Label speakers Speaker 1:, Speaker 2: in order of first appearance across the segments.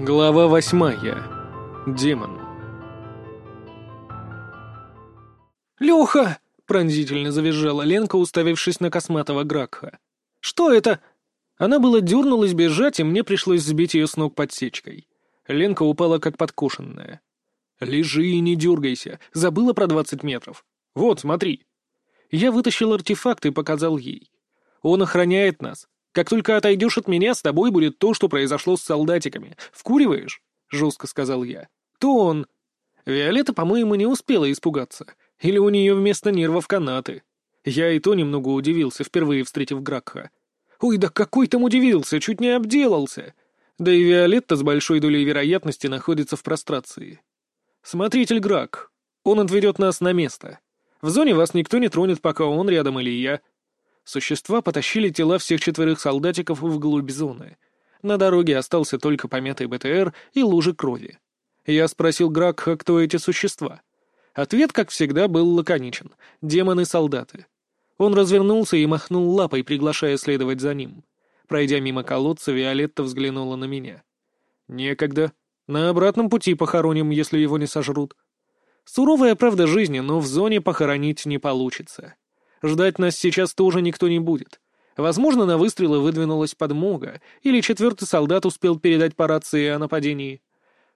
Speaker 1: Глава восьмая. Демон.
Speaker 2: «Леха!» — пронзительно завизжала Ленка, уставившись на косматого Гракха. «Что это?» Она была дернулась бежать, и мне пришлось сбить ее с ног подсечкой. Ленка упала как подкошенная. «Лежи и не дергайся. Забыла про двадцать метров. Вот, смотри». Я вытащил артефакт и показал ей. «Он охраняет нас. Как только отойдешь от меня, с тобой будет то, что произошло с солдатиками. Вкуриваешь?» — жестко сказал я. «То он...» Виолетта, по-моему, не успела испугаться. Или у нее вместо нервов канаты. Я и то немного удивился, впервые встретив Гракха. Ой, да какой там удивился, чуть не обделался. Да и Виолетта с большой долей вероятности находится в прострации. Смотритель Грак. Он отведет нас на место. В зоне вас никто не тронет, пока он рядом или я. Существа потащили тела всех четверых солдатиков вглубь зоны. На дороге остался только помятый БТР и лужи крови. Я спросил Гракха, кто эти существа. Ответ, как всегда, был лаконичен — демоны-солдаты. Он развернулся и махнул лапой, приглашая следовать за ним. Пройдя мимо колодца, Виолетта взглянула на меня. «Некогда. На обратном пути похороним, если его не сожрут». Суровая правда жизни, но в зоне похоронить не получится. Ждать нас сейчас тоже никто не будет. Возможно, на выстрелы выдвинулась подмога, или четвертый солдат успел передать по рации о нападении.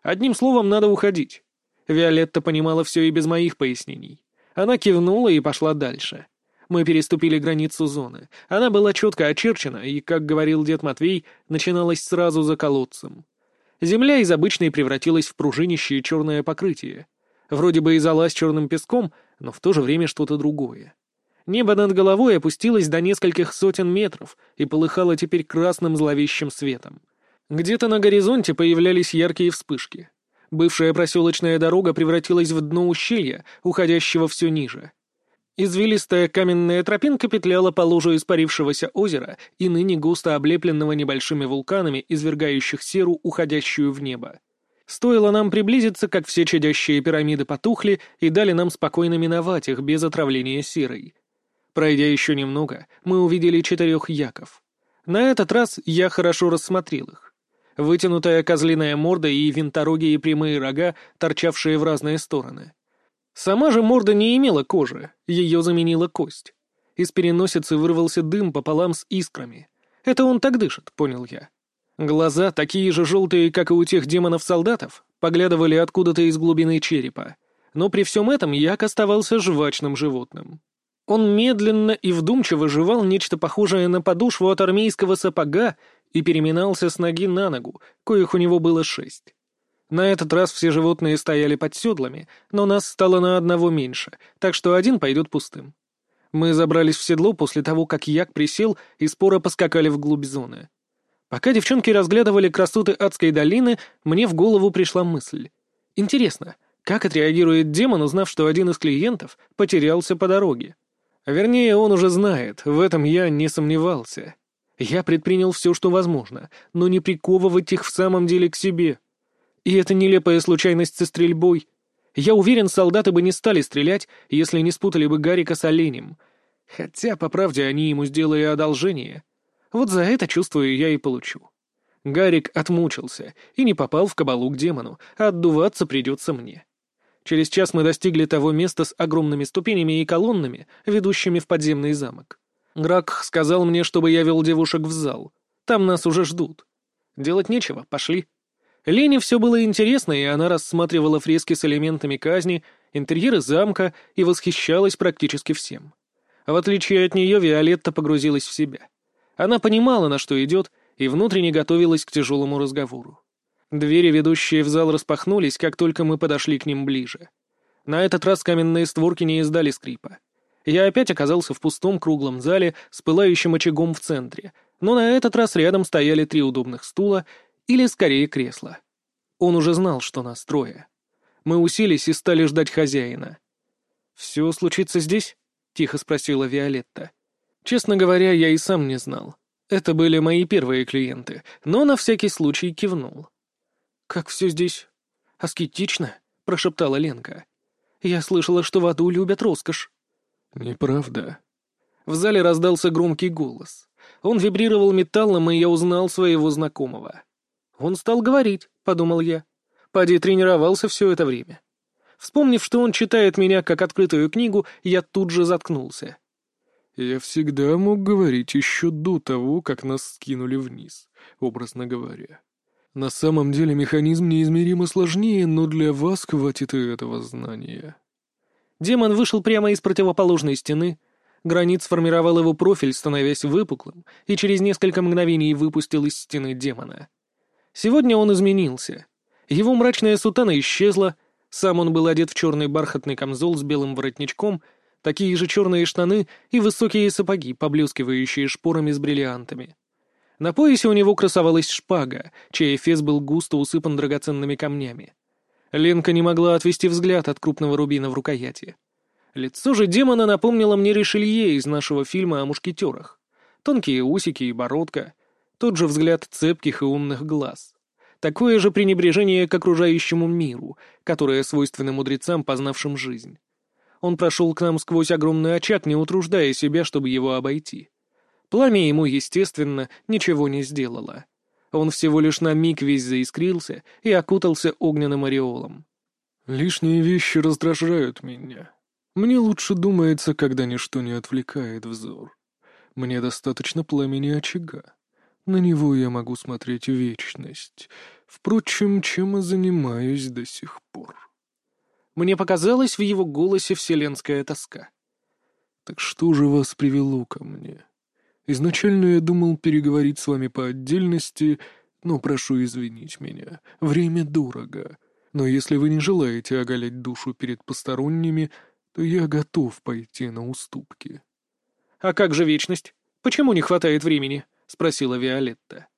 Speaker 2: Одним словом, надо уходить. Виолетта понимала все и без моих пояснений. Она кивнула и пошла дальше. Мы переступили границу зоны. Она была четко очерчена, и, как говорил дед Матвей, начиналась сразу за колодцем. Земля из обычной превратилась в пружинищее черное покрытие. Вроде бы и залазь черным песком, но в то же время что-то другое. Небо над головой опустилось до нескольких сотен метров и полыхало теперь красным зловещим светом. Где-то на горизонте появлялись яркие вспышки. Бывшая проселочная дорога превратилась в дно ущелья, уходящего все ниже. Извилистая каменная тропинка петляла по лужу испарившегося озера и ныне густо облепленного небольшими вулканами, извергающих серу, уходящую в небо. Стоило нам приблизиться, как все чадящие пирамиды потухли и дали нам спокойно миновать их без отравления серой. Пройдя еще немного, мы увидели четырех яков. На этот раз я хорошо рассмотрел их. Вытянутая козлиная морда и винторогие прямые рога, торчавшие в разные стороны. Сама же морда не имела кожи, ее заменила кость. Из переносицы вырвался дым пополам с искрами. Это он так дышит, понял я. Глаза, такие же желтые, как и у тех демонов-солдатов, поглядывали откуда-то из глубины черепа. Но при всем этом як оставался жвачным животным. Он медленно и вдумчиво жевал нечто похожее на подушву от армейского сапога и переминался с ноги на ногу, коих у него было шесть. На этот раз все животные стояли под седлами, но нас стало на одного меньше, так что один пойдет пустым. Мы забрались в седло после того, как як присел и споро поскакали вглубь зоны. Пока девчонки разглядывали красоты адской долины, мне в голову пришла мысль. Интересно, как отреагирует демон, узнав, что один из клиентов потерялся по дороге? Вернее, он уже знает, в этом я не сомневался. Я предпринял все, что возможно, но не приковывать их в самом деле к себе. И это нелепая случайность со стрельбой. Я уверен, солдаты бы не стали стрелять, если не спутали бы Гарика с оленем. Хотя, по правде, они ему сделали одолжение. Вот за это, чувствую, я и получу. Гарик отмучился и не попал в кабалу к демону, а отдуваться придется мне. Через час мы достигли того места с огромными ступенями и колоннами, ведущими в подземный замок. Грак сказал мне, чтобы я вел девушек в зал. Там нас уже ждут. Делать нечего, пошли. Лене все было интересно, и она рассматривала фрески с элементами казни, интерьеры замка и восхищалась практически всем. В отличие от нее, Виолетта погрузилась в себя. Она понимала, на что идет, и внутренне готовилась к тяжелому разговору. Двери, ведущие в зал, распахнулись, как только мы подошли к ним ближе. На этот раз каменные створки не издали скрипа. Я опять оказался в пустом круглом зале с пылающим очагом в центре, но на этот раз рядом стояли три удобных стула или, скорее, кресла. Он уже знал, что нас трое. Мы уселись и стали ждать хозяина. «Все случится здесь?» — тихо спросила Виолетта. Честно говоря, я и сам не знал. Это были мои первые клиенты, но на всякий случай кивнул. «Как все здесь аскетично», — прошептала Ленка. «Я слышала, что в аду любят роскошь».
Speaker 1: «Неправда».
Speaker 2: В зале раздался громкий голос. Он вибрировал металлом, и я узнал своего знакомого. Он стал говорить, — подумал я. Пади тренировался все это время. Вспомнив, что он читает меня как открытую книгу, я тут же заткнулся.
Speaker 1: «Я всегда мог говорить еще до того, как нас скинули вниз, образно говоря. На самом деле механизм неизмеримо сложнее, но для вас хватит и этого знания».
Speaker 2: Демон вышел прямо из противоположной стены. Гранит сформировал его профиль, становясь выпуклым, и через несколько мгновений выпустил из стены демона. Сегодня он изменился. Его мрачная сутана исчезла, сам он был одет в черный бархатный камзол с белым воротничком, такие же черные штаны и высокие сапоги, поблескивающие шпорами с бриллиантами. На поясе у него красовалась шпага, чей эфес был густо усыпан драгоценными камнями. Ленка не могла отвести взгляд от крупного рубина в рукояти. Лицо же демона напомнило мне Ришелье из нашего фильма о мушкетерах. Тонкие усики и бородка, тот же взгляд цепких и умных глаз. Такое же пренебрежение к окружающему миру, которое свойственно мудрецам, познавшим жизнь. Он прошел к нам сквозь огромный очаг, не утруждая себя, чтобы его обойти. Пламя ему, естественно, ничего не сделало. Он всего лишь на миг весь заискрился и окутался огненным ореолом.
Speaker 1: «Лишние вещи раздражают меня. Мне лучше думается, когда ничто не отвлекает взор. Мне достаточно пламени очага. На него я могу смотреть вечность. Впрочем, чем и занимаюсь до сих пор.
Speaker 2: Мне показалось в его голосе вселенская тоска.
Speaker 1: Так что же вас привело ко мне? Изначально я думал переговорить с вами по отдельности, но прошу извинить меня. Время дорого. Но если вы не желаете оголять душу перед посторонними, то я готов пойти на уступки.
Speaker 2: А как же вечность? Почему не хватает времени? — спросила Виолетта.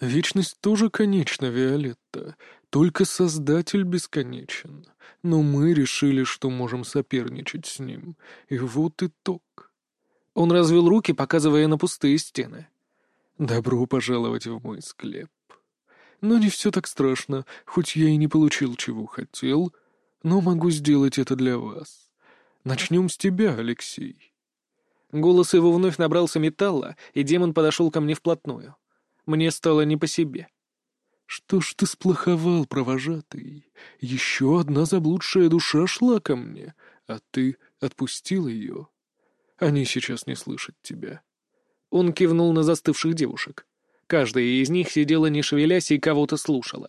Speaker 1: «Вечность тоже конечна, Виолетта, только Создатель бесконечен. Но мы решили, что можем соперничать с ним, и вот итог».
Speaker 2: Он развел руки, показывая на пустые стены.
Speaker 1: «Добро пожаловать в мой склеп. Но не все так страшно, хоть я и не получил, чего хотел, но могу сделать это для вас. Начнем с тебя, Алексей».
Speaker 2: Голос его вновь набрался металла, и демон подошел ко мне вплотную. Мне стало не по себе.
Speaker 1: «Что ж ты сплоховал, провожатый? Еще одна заблудшая душа шла ко мне, а ты отпустил ее. Они сейчас не слышат тебя».
Speaker 2: Он кивнул на застывших девушек. Каждая из них сидела не шевелясь и кого-то слушала.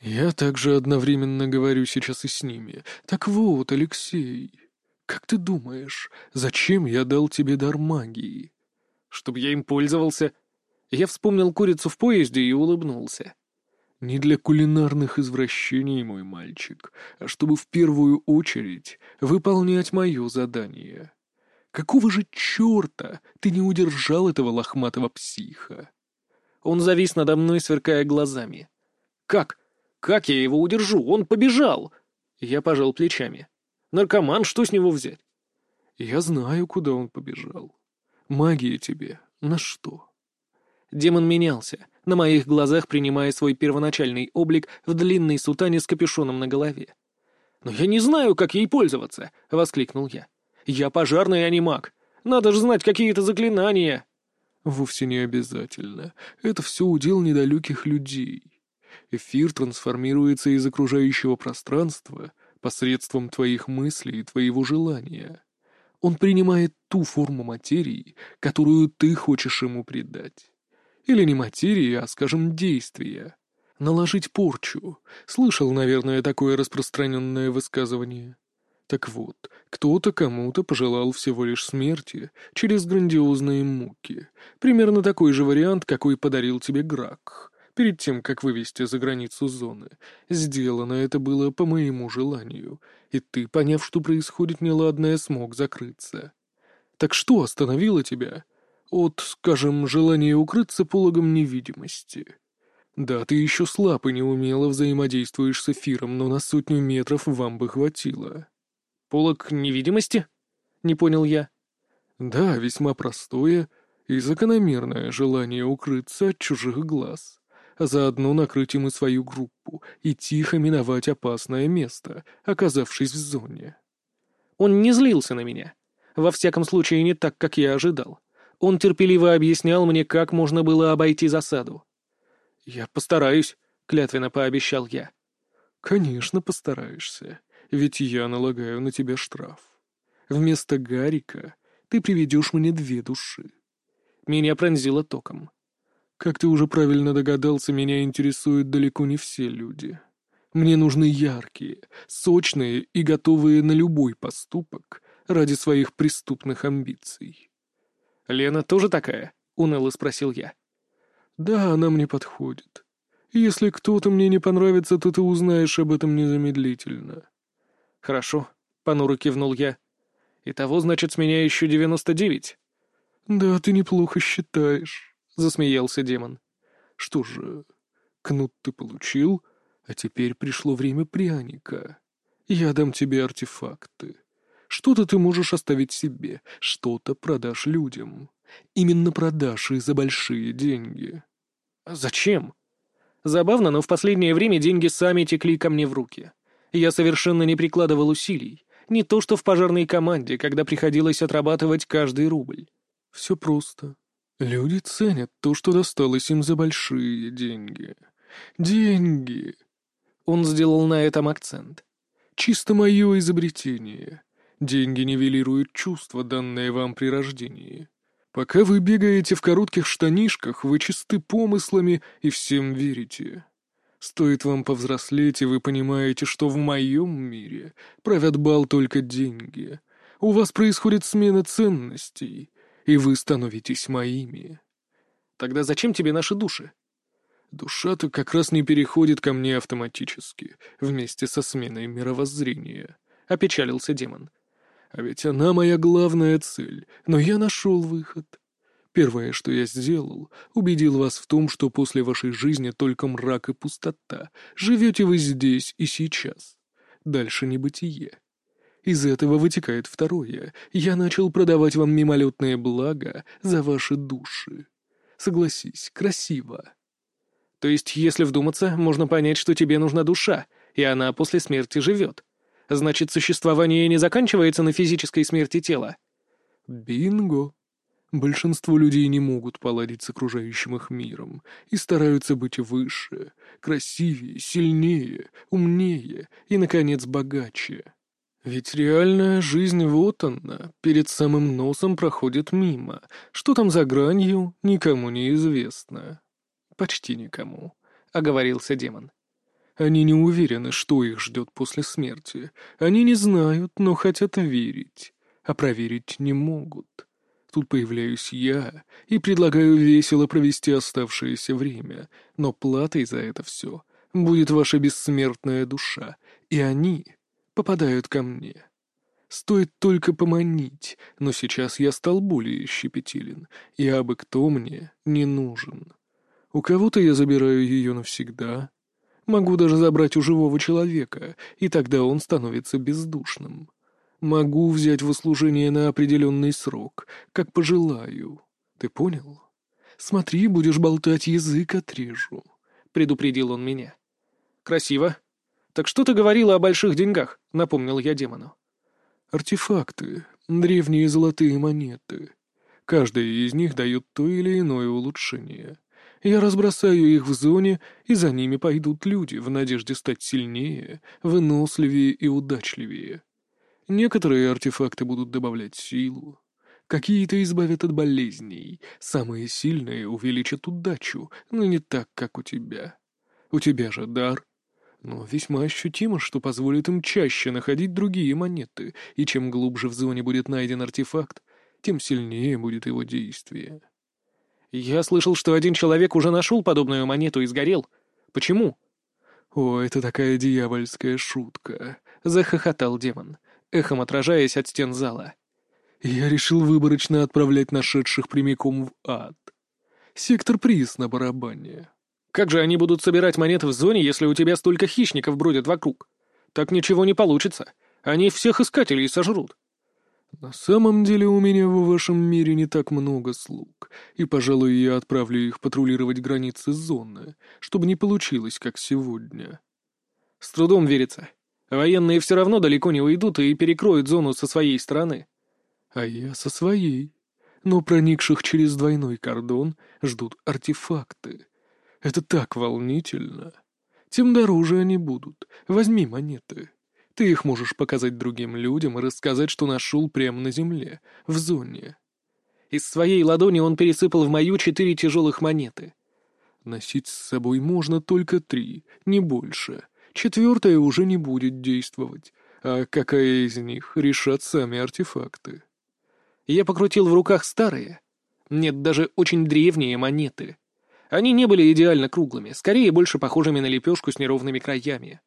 Speaker 1: «Я также одновременно говорю сейчас и с ними. Так вот, Алексей, «Как ты думаешь, зачем я дал тебе дар магии?»
Speaker 2: «Чтобы я им пользовался». Я вспомнил курицу в поезде и улыбнулся.
Speaker 1: «Не для кулинарных извращений, мой мальчик, а чтобы в первую очередь выполнять мое задание. Какого же черта ты не удержал этого лохматого психа?»
Speaker 2: Он завис надо мной, сверкая глазами. «Как? Как я его удержу? Он побежал!» Я пожал плечами. Наркоман, что с него взять?
Speaker 1: Я знаю, куда он побежал. Магия тебе на что?
Speaker 2: Демон менялся, на моих глазах принимая свой первоначальный облик в длинной сутане с капюшоном на голове. «Но я не знаю, как ей пользоваться!» — воскликнул я. «Я пожарный, а не маг. Надо же знать какие-то заклинания!»
Speaker 1: «Вовсе не обязательно. Это все удел недалеких людей. Эфир трансформируется из окружающего пространства посредством твоих мыслей и твоего желания. Он принимает ту форму материи, которую ты хочешь ему придать. Или не материи, а, скажем, действия. Наложить порчу. Слышал, наверное, такое распространенное высказывание. Так вот, кто-то кому-то пожелал всего лишь смерти через грандиозные муки. Примерно такой же вариант, какой подарил тебе Грак перед тем, как вывести за границу зоны. Сделано это было по моему желанию, и ты, поняв, что происходит неладное, смог закрыться. Так что остановило тебя? От, скажем, желания укрыться пологом невидимости. Да, ты еще слаб и неумело взаимодействуешь с эфиром, но на сотню метров вам бы хватило.
Speaker 2: Полог невидимости? Не понял я.
Speaker 1: Да, весьма простое и закономерное желание укрыться от чужих глаз а заодно накрыть им и свою группу и тихо миновать опасное место, оказавшись в зоне.
Speaker 2: Он не злился на меня. Во всяком случае, не так, как я ожидал. Он терпеливо объяснял мне, как можно было обойти засаду. «Я постараюсь», — клятвенно пообещал я.
Speaker 1: «Конечно постараешься, ведь я налагаю на тебя штраф. Вместо Гарика ты приведешь мне две души».
Speaker 2: Меня пронзило током.
Speaker 1: «Как ты уже правильно догадался, меня интересуют далеко не все люди. Мне нужны яркие, сочные и готовые на любой поступок ради своих преступных амбиций».
Speaker 2: «Лена тоже такая?» — уныло спросил я.
Speaker 1: «Да, она мне подходит. Если кто-то мне не понравится, то ты узнаешь об этом незамедлительно».
Speaker 2: «Хорошо», — понуро кивнул я. «Итого, значит, с меня еще девяносто девять?»
Speaker 1: «Да, ты неплохо считаешь», — засмеялся демон. «Что же, кнут ты получил, а теперь пришло время пряника. Я дам тебе артефакты. Что-то ты можешь оставить себе, что-то продашь людям. Именно продашь и за большие деньги».
Speaker 2: «Зачем?» Забавно, но в последнее время деньги сами текли ко мне в руки. Я совершенно не прикладывал усилий. Не то что в пожарной команде, когда приходилось отрабатывать каждый рубль.
Speaker 1: Все просто. Люди ценят то, что досталось им за большие деньги. Деньги.
Speaker 2: Он сделал на этом акцент.
Speaker 1: Чисто мое изобретение. Деньги нивелируют чувства, данные вам при рождении. Пока вы бегаете в коротких штанишках, вы чисты помыслами и всем верите. Стоит вам повзрослеть, и вы понимаете, что в моем мире правят бал только деньги. У вас происходит смена ценностей, и вы становитесь моими.
Speaker 2: Тогда зачем тебе наши души?
Speaker 1: Душа-то как раз не переходит ко мне автоматически, вместе со сменой мировоззрения. Опечалился демон. А ведь она моя главная цель, но я нашел выход. Первое, что я сделал, убедил вас в том, что после вашей жизни только мрак и пустота. Живете вы здесь и сейчас. Дальше небытие. Из этого вытекает второе. Я начал продавать вам мимолетные блага за ваши души. Согласись, красиво.
Speaker 2: То есть, если вдуматься, можно понять, что тебе нужна душа, и она после смерти живет. Значит, существование не заканчивается на физической смерти тела.
Speaker 1: Бинго. Большинство людей не могут поладить с окружающим их миром и стараются быть выше, красивее, сильнее, умнее и, наконец, богаче. Ведь реальная жизнь вот она, перед самым носом проходит мимо. Что там за гранью, никому не известно. Почти никому, — оговорился демон. Они не уверены, что их ждет после смерти. Они не знают, но хотят верить, а проверить не могут. Тут появляюсь я и предлагаю весело провести оставшееся время, но платой за это все будет ваша бессмертная душа, и они попадают ко мне. Стоит только поманить, но сейчас я стал более щепетилен, и абы кто мне не нужен. У кого-то я забираю ее навсегда, Могу даже забрать у живого человека, и тогда он становится бездушным. Могу взять в услужение на определенный срок, как пожелаю. Ты понял? Смотри, будешь болтать, язык отрежу», — предупредил он меня.
Speaker 2: «Красиво. Так что ты говорила о больших деньгах?» — напомнил я демону.
Speaker 1: «Артефакты, древние золотые монеты. Каждая из них дает то или иное улучшение. Я разбросаю их в зоне, и за ними пойдут люди в надежде стать сильнее, выносливее и удачливее. Некоторые артефакты будут добавлять силу. Какие-то избавят от болезней, самые сильные увеличат удачу, но не так, как у тебя. У тебя же дар. Но весьма ощутимо, что позволит им чаще находить другие монеты, и чем глубже в зоне будет найден артефакт, тем сильнее будет его действие.
Speaker 2: «Я слышал, что один человек уже нашел подобную монету и сгорел. Почему?»
Speaker 1: «О, это такая дьявольская шутка», — захохотал демон, эхом отражаясь от стен зала. «Я решил выборочно отправлять нашедших прямиком в ад. Сектор приз на барабане».
Speaker 2: «Как же они будут собирать монеты в зоне, если у тебя столько хищников бродят вокруг? Так ничего не получится. Они всех искателей сожрут».
Speaker 1: «На самом деле у меня в вашем мире не так много слуг, и, пожалуй, я отправлю их патрулировать границы зоны, чтобы не получилось, как сегодня».
Speaker 2: «С трудом верится. Военные все равно далеко не уйдут и перекроют зону со своей стороны».
Speaker 1: «А я со своей. Но проникших через двойной кордон ждут артефакты. Это так волнительно. тем дороже они будут. Возьми монеты. Ты их можешь показать другим людям и рассказать, что нашел прямо на земле, в зоне.
Speaker 2: Из своей ладони он пересыпал в мою четыре тяжелых монеты.
Speaker 1: Носить с собой можно только три, не больше. Четвертая уже не будет действовать. А какая из них решат сами артефакты?
Speaker 2: Я покрутил в руках старые. Нет, даже очень древние монеты. Они не были идеально круглыми, скорее больше похожими на лепешку с неровными краями.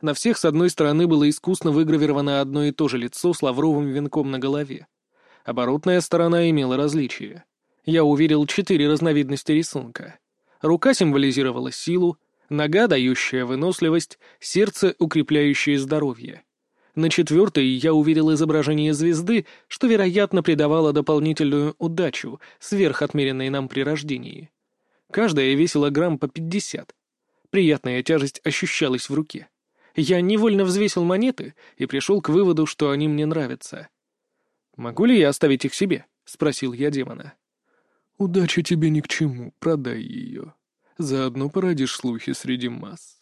Speaker 2: На всех с одной стороны было искусно выгравировано одно и то же лицо с лавровым венком на голове. Оборотная сторона имела различия. Я увидел четыре разновидности рисунка. Рука символизировала силу, нога, дающая выносливость, сердце, укрепляющее здоровье. На четвертой я увидел изображение звезды, что, вероятно, придавало дополнительную удачу, сверх отмеренной нам при рождении. Каждая весила грамм по пятьдесят. Приятная тяжесть ощущалась в руке. Я невольно взвесил монеты и пришел к выводу, что они мне нравятся. «Могу ли я оставить их себе?» — спросил я демона.
Speaker 1: «Удача тебе ни к чему, продай ее. Заодно породишь слухи среди масс.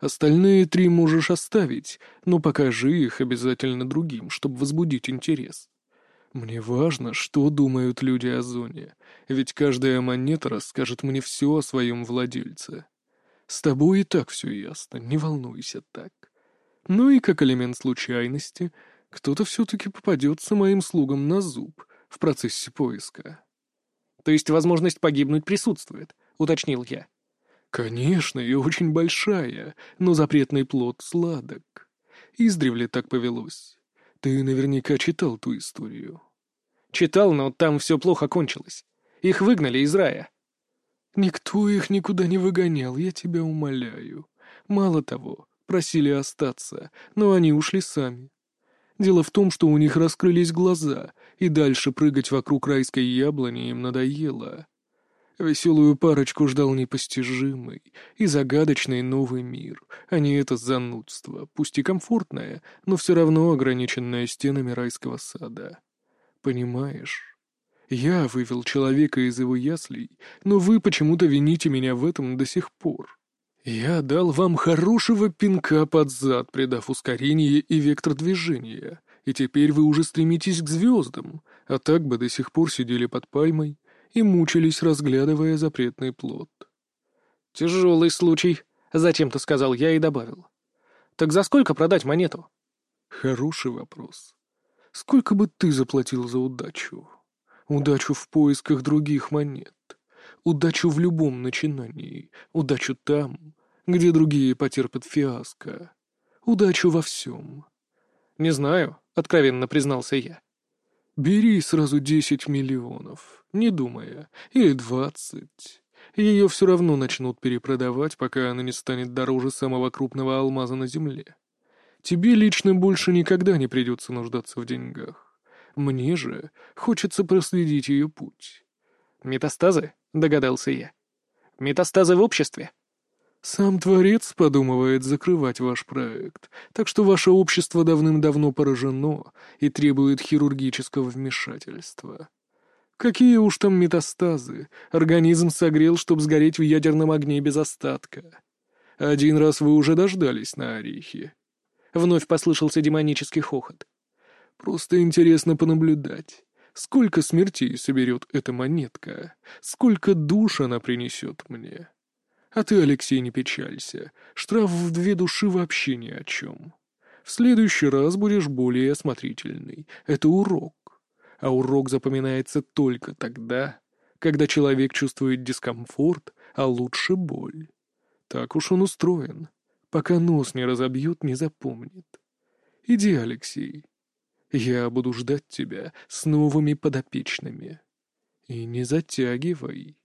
Speaker 1: Остальные три можешь оставить, но покажи их обязательно другим, чтобы возбудить интерес. Мне важно, что думают люди о зоне, ведь каждая монета расскажет мне все о своем владельце. С тобой и так все ясно, не волнуйся так. Ну и как элемент случайности, кто-то все-таки попадется моим слугам на зуб в процессе поиска.
Speaker 2: То есть возможность погибнуть присутствует, уточнил я.
Speaker 1: Конечно, и очень большая, но запретный плод сладок. Издревле так повелось. Ты наверняка читал ту историю.
Speaker 2: Читал, но там все плохо кончилось. Их выгнали из рая.
Speaker 1: «Никто их никуда не выгонял, я тебя умоляю. Мало того, просили остаться, но они ушли сами. Дело в том, что у них раскрылись глаза, и дальше прыгать вокруг райской яблони им надоело. Веселую парочку ждал непостижимый и загадочный новый мир, а не это занудство, пусть и комфортное, но все равно ограниченное стенами райского сада. Понимаешь? Я вывел человека из его яслей, но вы почему-то вините меня в этом до сих пор. Я дал вам хорошего пинка под зад, придав ускорение и вектор движения, и теперь вы уже стремитесь к звездам, а так бы до сих пор сидели под пальмой и мучились, разглядывая запретный плод.
Speaker 2: «Тяжелый случай», — зачем-то сказал я и добавил. «Так за сколько продать монету?»
Speaker 1: «Хороший вопрос. Сколько бы ты заплатил за удачу?» удачу в поисках других монет, удачу в любом начинании, удачу там, где другие потерпят фиаско, удачу во всем.
Speaker 2: «Не знаю», — откровенно признался я.
Speaker 1: «Бери сразу десять миллионов, не думая, или двадцать. Ее все равно начнут перепродавать, пока она не станет дороже самого крупного алмаза на Земле. Тебе лично больше никогда не придется нуждаться в деньгах. Мне же хочется проследить ее путь.
Speaker 2: «Метастазы?» — догадался я. «Метастазы в обществе?»
Speaker 1: «Сам Творец подумывает закрывать ваш проект, так что ваше общество давным-давно поражено и требует хирургического вмешательства. Какие уж там метастазы, организм согрел, чтобы сгореть в ядерном огне без остатка. Один раз вы уже дождались на орехи».
Speaker 2: Вновь послышался демонический хохот.
Speaker 1: Просто интересно понаблюдать. Сколько смертей соберет эта монетка? Сколько душ она принесет мне? А ты, Алексей, не печалься. Штраф в две души вообще ни о чем. В следующий раз будешь более осмотрительный. Это урок. А урок запоминается только тогда, когда человек чувствует дискомфорт, а лучше боль. Так уж он устроен. Пока нос не разобьют, не запомнит. Иди, Алексей. Я буду ждать тебя с новыми подопечными. И не затягивай.